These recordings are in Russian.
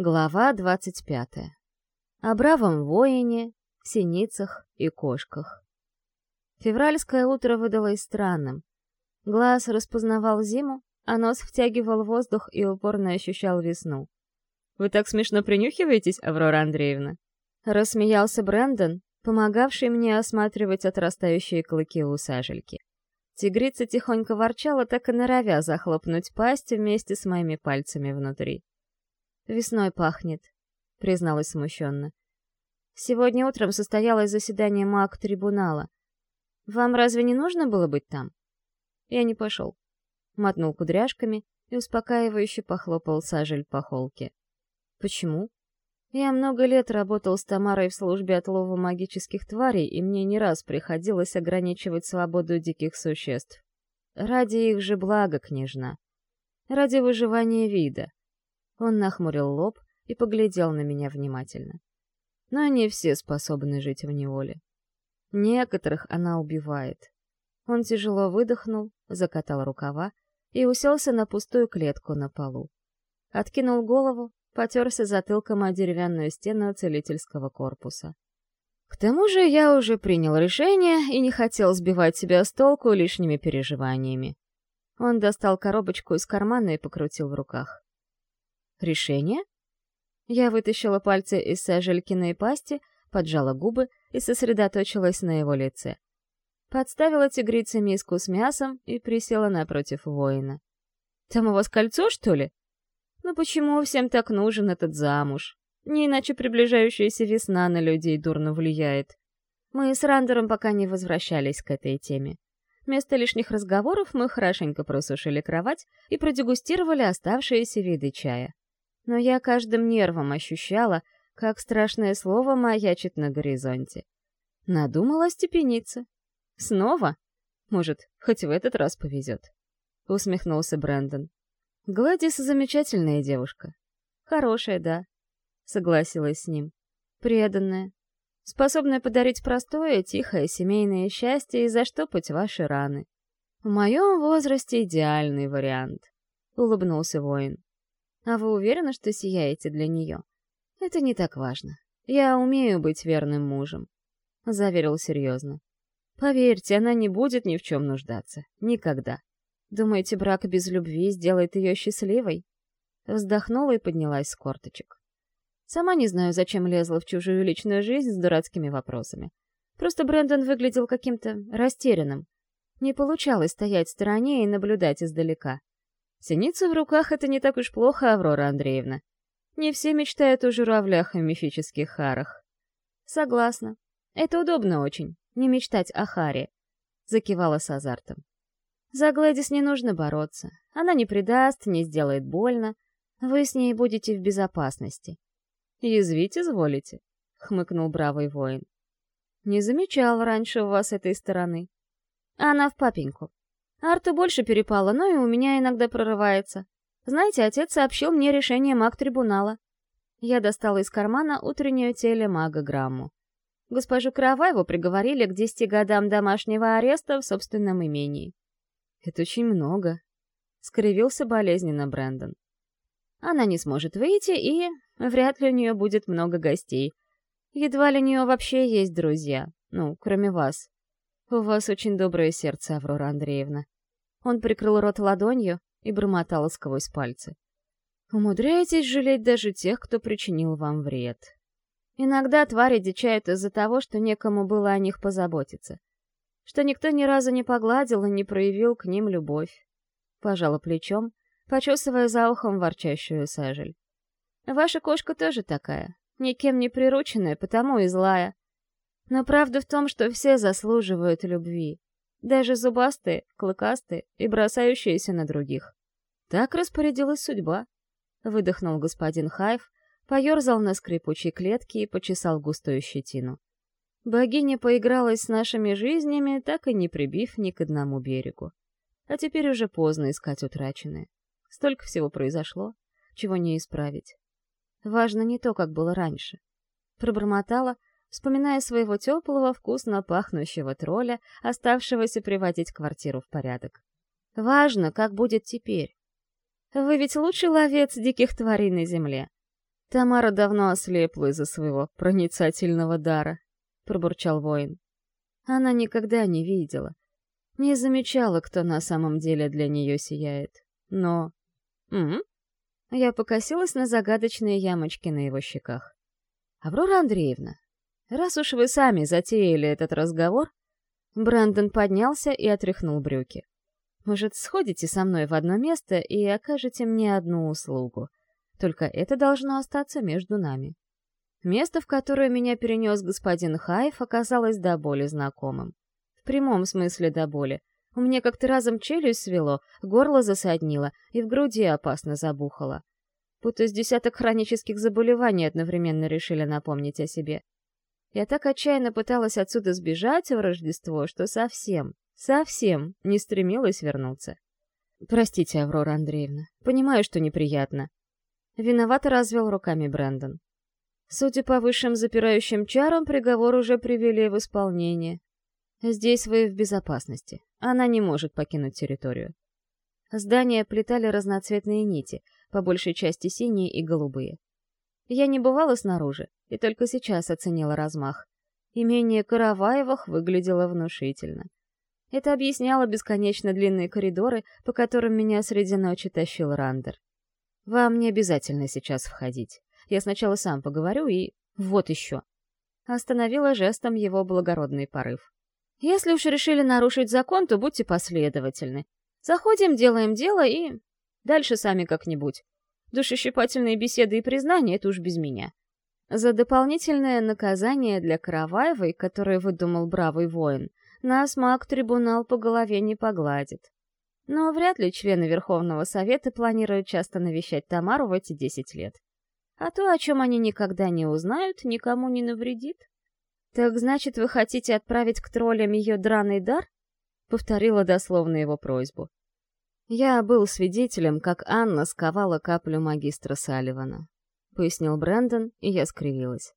Глава двадцать пятая. О бравом воине, синицах и кошках. Февральское утро выдалось странным. Глаз распознавал зиму, а нос втягивал воздух и упорно ощущал весну. «Вы так смешно принюхиваетесь, Аврора Андреевна?» Рассмеялся Брэндон, помогавший мне осматривать отрастающие клыки у сажельки. Тигрица тихонько ворчала, так и норовя захлопнуть пасть вместе с моими пальцами внутри. «Весной пахнет», — призналась смущенно. «Сегодня утром состоялось заседание МАК-трибунала. Вам разве не нужно было быть там?» Я не пошел. Мотнул кудряшками и успокаивающе похлопал сажель по холке. «Почему?» Я много лет работал с Тамарой в службе отлова магических тварей, и мне не раз приходилось ограничивать свободу диких существ. Ради их же блага, княжна. Ради выживания вида. Он нахмурил лоб и поглядел на меня внимательно. Но не все способны жить в неволе. Некоторых она убивает. Он тяжело выдохнул, закатал рукава и уселся на пустую клетку на полу. Откинул голову, потерся затылком о деревянную стену целительского корпуса. К тому же я уже принял решение и не хотел сбивать себя с толку лишними переживаниями. Он достал коробочку из кармана и покрутил в руках. Решение? Я вытащила пальцы из сажелькиной пасти, поджала губы и сосредоточилась на его лице. Подставила тигрице миску с мясом и присела напротив воина. «Там у вас кольцо, что ли?» «Ну почему всем так нужен этот замуж? Не иначе приближающаяся весна на людей дурно влияет. Мы с Рандером пока не возвращались к этой теме. Вместо лишних разговоров мы хорошенько просушили кровать и продегустировали оставшиеся виды чая но я каждым нервом ощущала, как страшное слово маячит на горизонте. Надумала степениться. Снова? Может, хоть в этот раз повезет. Усмехнулся Брэндон. Гладис замечательная девушка. Хорошая, да. Согласилась с ним. Преданная. Способная подарить простое, тихое семейное счастье и заштопать ваши раны. В моем возрасте идеальный вариант. Улыбнулся воин. А вы уверены, что сияете для нее? Это не так важно. Я умею быть верным мужем. Заверил серьезно. Поверьте, она не будет ни в чем нуждаться. Никогда. Думаете, брак без любви сделает ее счастливой? Вздохнула и поднялась с корточек. Сама не знаю, зачем лезла в чужую личную жизнь с дурацкими вопросами. Просто Брэндон выглядел каким-то растерянным. Не получалось стоять в стороне и наблюдать издалека. Синица в руках — это не так уж плохо, Аврора Андреевна. Не все мечтают о журавлях и мифических харах. Согласна. Это удобно очень, не мечтать о харе. Закивала с азартом. За Глэдис не нужно бороться. Она не предаст, не сделает больно. Вы с ней будете в безопасности. «Язвить изволите», — хмыкнул бравый воин. «Не замечал раньше у вас этой стороны». Она в папеньку. Арту больше перепало, но и у меня иногда прорывается. Знаете, отец сообщил мне решение маг-трибунала. Я достала из кармана утреннюю телемагограмму. Госпожу Караваеву приговорили к десяти годам домашнего ареста в собственном имении. «Это очень много», — скривился болезненно Брэндон. «Она не сможет выйти, и вряд ли у нее будет много гостей. Едва ли у нее вообще есть друзья, ну, кроме вас. «У вас очень доброе сердце, Аврора Андреевна». Он прикрыл рот ладонью и бормотал сквозь пальцы. «Умудряетесь жалеть даже тех, кто причинил вам вред. Иногда твари дичают из-за того, что некому было о них позаботиться, что никто ни разу не погладил и не проявил к ним любовь». Пожала плечом, почесывая за ухом ворчащую сажель. «Ваша кошка тоже такая, никем не прирученная, потому и злая. Но правда в том, что все заслуживают любви. Даже зубастые, клыкастые и бросающиеся на других. Так распорядилась судьба. Выдохнул господин Хайв, поерзал на скрипучей клетке и почесал густую щетину. Богиня поигралась с нашими жизнями, так и не прибив ни к одному берегу. А теперь уже поздно искать утраченное. Столько всего произошло, чего не исправить. Важно не то, как было раньше. Пробормотала, вспоминая своего теплого, вкусно пахнущего тролля, оставшегося приводить квартиру в порядок. Важно, как будет теперь. Вы ведь лучший ловец диких тварей на земле. Тамара давно ослепла из-за своего проницательного дара, пробурчал воин. Она никогда не видела, не замечала, кто на самом деле для нее сияет. Но... М, Я покосилась на загадочные ямочки на его щеках. «Аврора Андреевна, раз уж вы сами затеяли этот разговор...» Брэндон поднялся и отряхнул брюки. «Может, сходите со мной в одно место и окажете мне одну услугу? Только это должно остаться между нами». Место, в которое меня перенес господин Хайф, оказалось до боли знакомым. В прямом смысле до боли. У меня как-то разом челюсть свело, горло засаднило и в груди опасно забухало. Будто с десяток хронических заболеваний одновременно решили напомнить о себе. Я так отчаянно пыталась отсюда сбежать в Рождество, что совсем, совсем не стремилась вернуться. Простите, Аврора Андреевна, понимаю, что неприятно. Виновато развел руками Брэндон. Судя по высшим запирающим чарам, приговор уже привели в исполнение. Здесь вы в безопасности. Она не может покинуть территорию. Здания плетали разноцветные нити, по большей части синие и голубые. Я не бывала снаружи, и только сейчас оценила размах. Имение Караваевых выглядело внушительно. Это объясняло бесконечно длинные коридоры, по которым меня среди ночи тащил Рандер. Вам не обязательно сейчас входить. Я сначала сам поговорю и... Вот еще. Остановила жестом его благородный порыв. Если уж решили нарушить закон, то будьте последовательны. Заходим, делаем дело и... Дальше сами как-нибудь. Душещипательные беседы и признания — это уж без меня. За дополнительное наказание для Караваевой, которое выдумал бравый воин, нас маг-трибунал по голове не погладит. Но вряд ли члены Верховного Совета планируют часто навещать Тамару в эти десять лет. А то, о чем они никогда не узнают, никому не навредит. «Так значит, вы хотите отправить к троллям ее драный дар?» — повторила дословно его просьбу. «Я был свидетелем, как Анна сковала каплю магистра Салливана», — пояснил Брэндон, и я скривилась.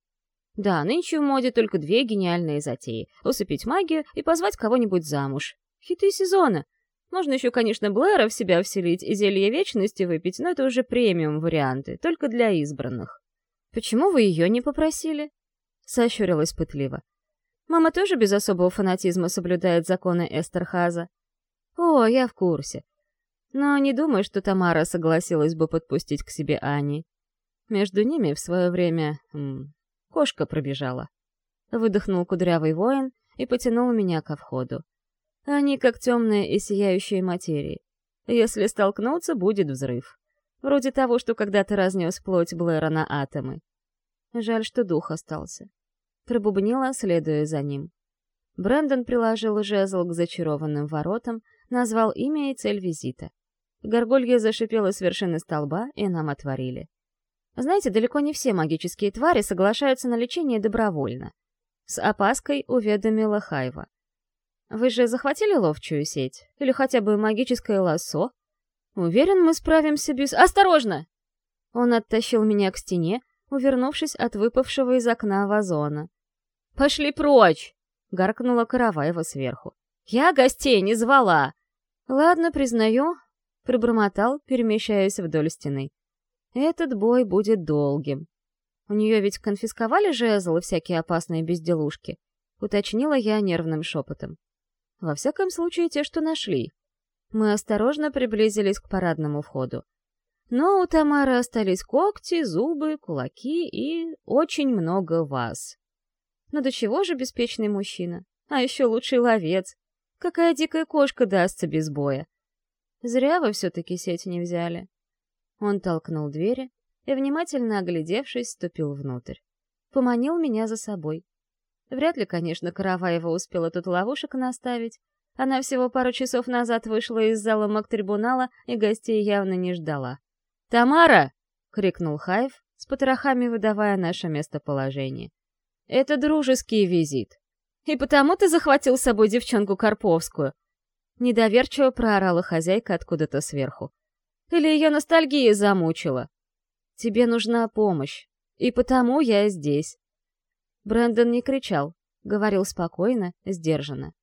«Да, нынче в моде только две гениальные затеи — усыпить магию и позвать кого-нибудь замуж. Хиты сезона. Можно еще, конечно, Блэра в себя вселить и зелье вечности выпить, но это уже премиум-варианты, только для избранных. Почему вы ее не попросили?» Сощурилась пытливо. Мама тоже без особого фанатизма соблюдает законы Эстерхаза. О, я в курсе. Но не думаю, что Тамара согласилась бы подпустить к себе Ани. Между ними в свое время... М, кошка пробежала. Выдохнул кудрявый воин и потянул меня ко входу. Они как темные и сияющие материи. Если столкнуться, будет взрыв. Вроде того, что когда-то разнес плоть Блэра на атомы. Жаль, что дух остался. Пробубнила, следуя за ним. Брэндон приложил жезл к зачарованным воротам, назвал имя и цель визита. Горгулья зашипела с вершины столба, и нам отворили. Знаете, далеко не все магические твари соглашаются на лечение добровольно. С опаской уведомила Хайва. Вы же захватили ловчую сеть? Или хотя бы магическое лассо? Уверен, мы справимся без... Осторожно! Он оттащил меня к стене, увернувшись от выпавшего из окна вазона. «Пошли прочь!» — гаркнула Караваева сверху. «Я гостей не звала!» «Ладно, признаю», — пробормотал, перемещаясь вдоль стены. «Этот бой будет долгим. У нее ведь конфисковали жезл и всякие опасные безделушки?» — уточнила я нервным шепотом. «Во всяком случае, те, что нашли». Мы осторожно приблизились к парадному входу. Но у Тамары остались когти, зубы, кулаки и очень много вас. Но до чего же беспечный мужчина? А еще лучший ловец. Какая дикая кошка дастся без боя? Зря вы все-таки сеть не взяли. Он толкнул двери и, внимательно оглядевшись, ступил внутрь. Поманил меня за собой. Вряд ли, конечно, Караваева успела тут ловушек наставить. Она всего пару часов назад вышла из зала маг-трибунала и гостей явно не ждала. «Тамара!» — крикнул Хайв, с потрохами выдавая наше местоположение. «Это дружеский визит. И потому ты захватил с собой девчонку Карповскую?» Недоверчиво проорала хозяйка откуда-то сверху. «Или ее ностальгия замучила?» «Тебе нужна помощь, и потому я здесь». Брэндон не кричал, говорил спокойно, сдержанно.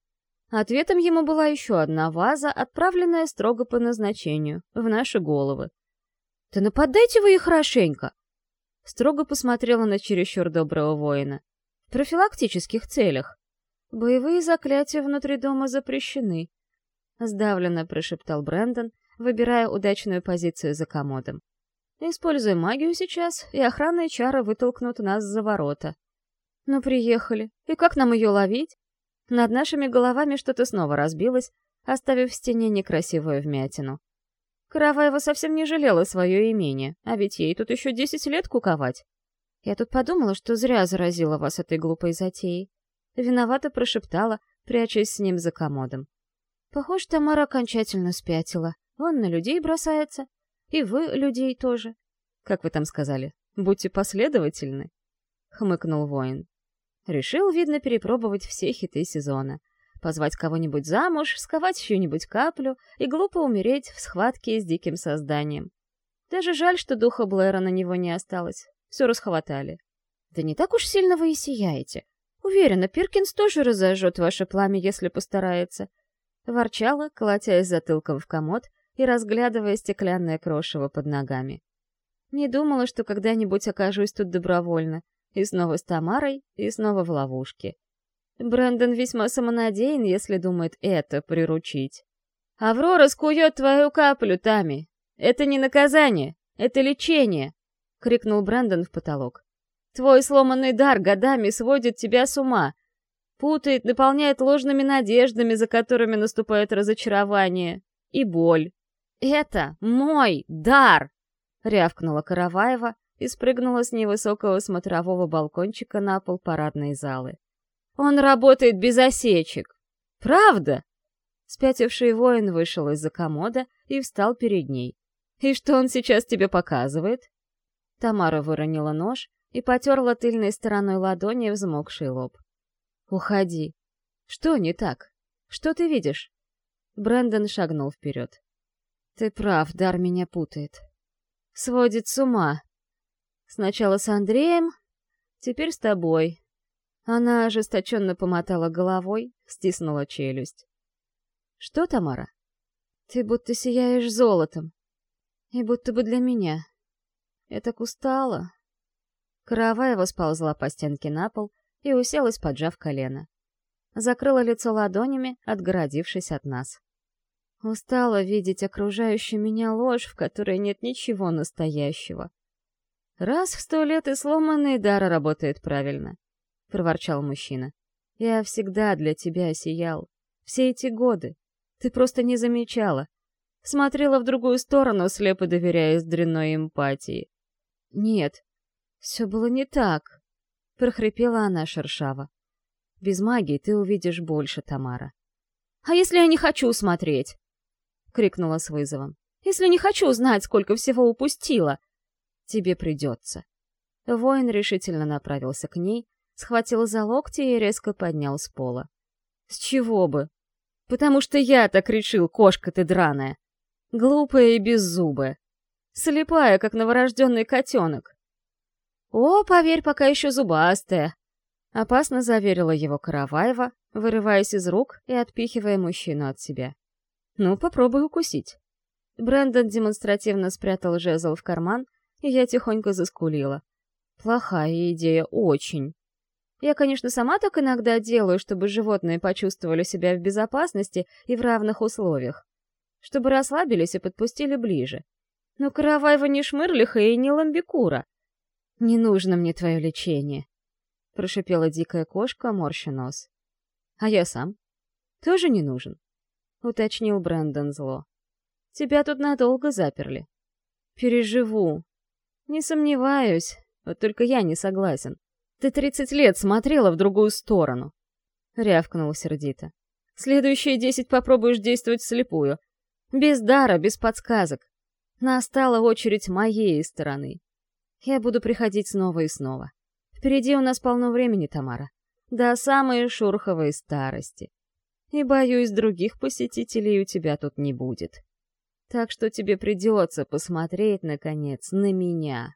Ответом ему была еще одна ваза, отправленная строго по назначению, в наши головы. «Да нападайте вы их хорошенько!» строго посмотрела на чересчур доброго воина. В профилактических целях. Боевые заклятия внутри дома запрещены. Сдавленно прошептал Брэндон, выбирая удачную позицию за комодом. Используй магию сейчас, и охранные чары вытолкнут нас за ворота. Ну, приехали. И как нам ее ловить? Над нашими головами что-то снова разбилось, оставив в стене некрасивую вмятину. Караваева совсем не жалела свое имение, а ведь ей тут еще десять лет куковать. Я тут подумала, что зря заразила вас этой глупой затеей. Виновато прошептала, прячась с ним за комодом. Похоже, Тамара окончательно спятила. Он на людей бросается. И вы людей тоже. Как вы там сказали? Будьте последовательны. Хмыкнул воин. Решил, видно, перепробовать все хиты сезона позвать кого-нибудь замуж, сковать чью-нибудь каплю и глупо умереть в схватке с диким созданием. Даже жаль, что духа Блэра на него не осталось. Все расхватали. Да не так уж сильно вы и сияете. Уверена, Пиркинс тоже разожжет ваше пламя, если постарается. Ворчала, колотясь затылком в комод и разглядывая стеклянное крошево под ногами. Не думала, что когда-нибудь окажусь тут добровольно. И снова с Тамарой, и снова в ловушке. Брэндон весьма самонадеян, если думает это приручить. «Аврора скует твою каплю, Тами! Это не наказание, это лечение!» — крикнул Брэндон в потолок. «Твой сломанный дар годами сводит тебя с ума, путает, наполняет ложными надеждами, за которыми наступает разочарование и боль. Это мой дар!» — рявкнула Караваева и спрыгнула с невысокого смотрового балкончика на пол парадной залы. Он работает без осечек. Правда? Спятивший воин вышел из-за комода и встал перед ней. И что он сейчас тебе показывает? Тамара выронила нож и потерла тыльной стороной ладони взмокший лоб. «Уходи. Что не так? Что ты видишь?» Брэндон шагнул вперед. «Ты прав, дар меня путает. Сводит с ума. Сначала с Андреем, теперь с тобой. Она ожесточенно помотала головой, стиснула челюсть. «Что, Тамара? Ты будто сияешь золотом. И будто бы для меня. Я так устала». Караваева сползла по стенке на пол и уселась, поджав колено. Закрыла лицо ладонями, отгородившись от нас. Устала видеть окружающую меня ложь, в которой нет ничего настоящего. Раз в сто лет и сломанный дар работает правильно. — проворчал мужчина. «Я всегда для тебя сиял. Все эти годы. Ты просто не замечала. Смотрела в другую сторону, слепо доверяясь дрянной эмпатии. Нет, все было не так», — прохрипела она шершаво. «Без магии ты увидишь больше, Тамара». «А если я не хочу смотреть?» — крикнула с вызовом. «Если не хочу знать, сколько всего упустила?» «Тебе придется». Воин решительно направился к ней, схватил за локти и резко поднял с пола. «С чего бы? Потому что я так решил, кошка ты драная. Глупая и беззубая. Слепая, как новорожденный котенок. О, поверь, пока еще зубастая!» Опасно заверила его Караваева, вырываясь из рук и отпихивая мужчину от себя. «Ну, попробуй укусить». Брэндон демонстративно спрятал жезл в карман, и я тихонько заскулила. «Плохая идея, очень». Я, конечно, сама так иногда делаю, чтобы животные почувствовали себя в безопасности и в равных условиях. Чтобы расслабились и подпустили ближе. Но Караваева не шмырлиха и не ламбикура. «Не нужно мне твое лечение», — прошипела дикая кошка, морща нос. «А я сам?» «Тоже не нужен», — уточнил Брэндон зло. «Тебя тут надолго заперли». «Переживу». «Не сомневаюсь, вот только я не согласен. Ты тридцать лет смотрела в другую сторону. Рявкнул сердито. Следующие десять попробуешь действовать вслепую. Без дара, без подсказок. Настала очередь моей стороны. Я буду приходить снова и снова. Впереди у нас полно времени, Тамара. До самой шурховой старости. И, боюсь, других посетителей у тебя тут не будет. Так что тебе придется посмотреть, наконец, на меня.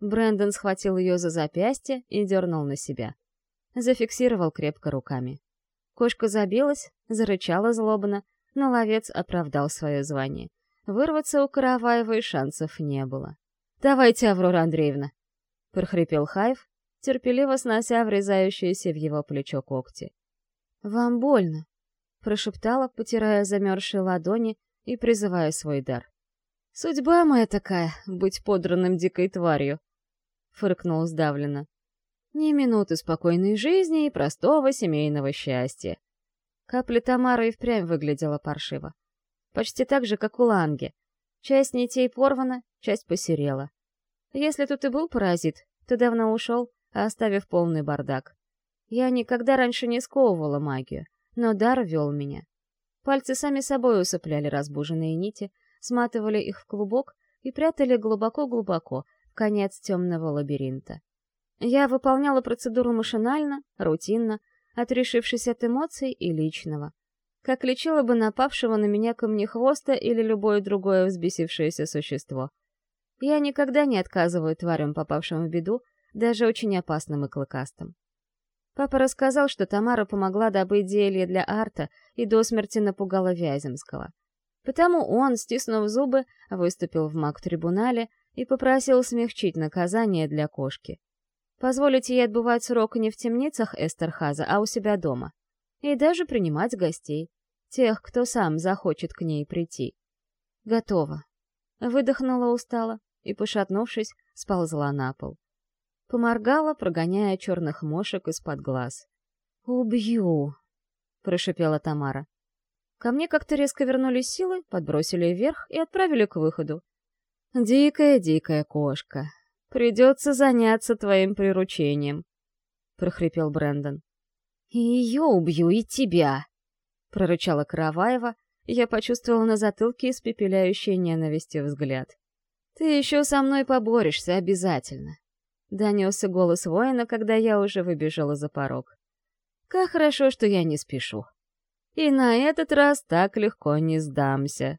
Брэндон схватил ее за запястье и дернул на себя. Зафиксировал крепко руками. Кошка забилась, зарычала злобно, но ловец оправдал свое звание. Вырваться у Караваевой шансов не было. «Давайте, Аврора Андреевна!» прохрипел Хайв, терпеливо снося врезающиеся в его плечо когти. «Вам больно», — прошептала, потирая замерзшие ладони и призывая свой дар. «Судьба моя такая, быть подранным дикой тварью», — фыркнул сдавленно. «Ни минуты спокойной жизни и простого семейного счастья». Капля Тамары и впрямь выглядела паршиво. Почти так же, как у Ланги. Часть нитей порвана, часть посерела. Если тут и был паразит, то давно ушел, оставив полный бардак. Я никогда раньше не сковывала магию, но дар вел меня. Пальцы сами собой усыпляли разбуженные нити, сматывали их в клубок и прятали глубоко-глубоко, в конец темного лабиринта. Я выполняла процедуру машинально, рутинно, отрешившись от эмоций и личного. Как лечила бы напавшего на меня камнехвоста или любое другое взбесившееся существо. Я никогда не отказываю тварям, попавшим в беду, даже очень опасным и клыкастым. Папа рассказал, что Тамара помогла добыть зелье для Арта и до смерти напугала Вяземского. Потому он, стиснув зубы, выступил в маг-трибунале и попросил смягчить наказание для кошки. Позволить ей отбывать срок не в темницах Эстерхаза, а у себя дома. И даже принимать гостей. Тех, кто сам захочет к ней прийти. Готово. Выдохнула устало и, пошатнувшись, сползла на пол. Поморгала, прогоняя черных мошек из-под глаз. «Убью!» — прошипела Тамара. Ко мне как-то резко вернулись силы, подбросили вверх и отправили к выходу. «Дикая-дикая кошка. Придется заняться твоим приручением», — прохрипел Брэндон. «И ее убью, и тебя!» — прорычала Караваева, и я почувствовала на затылке испепеляющий ненавистью взгляд. «Ты еще со мной поборешься обязательно», — донесся голос воина, когда я уже выбежала за порог. «Как хорошо, что я не спешу. И на этот раз так легко не сдамся».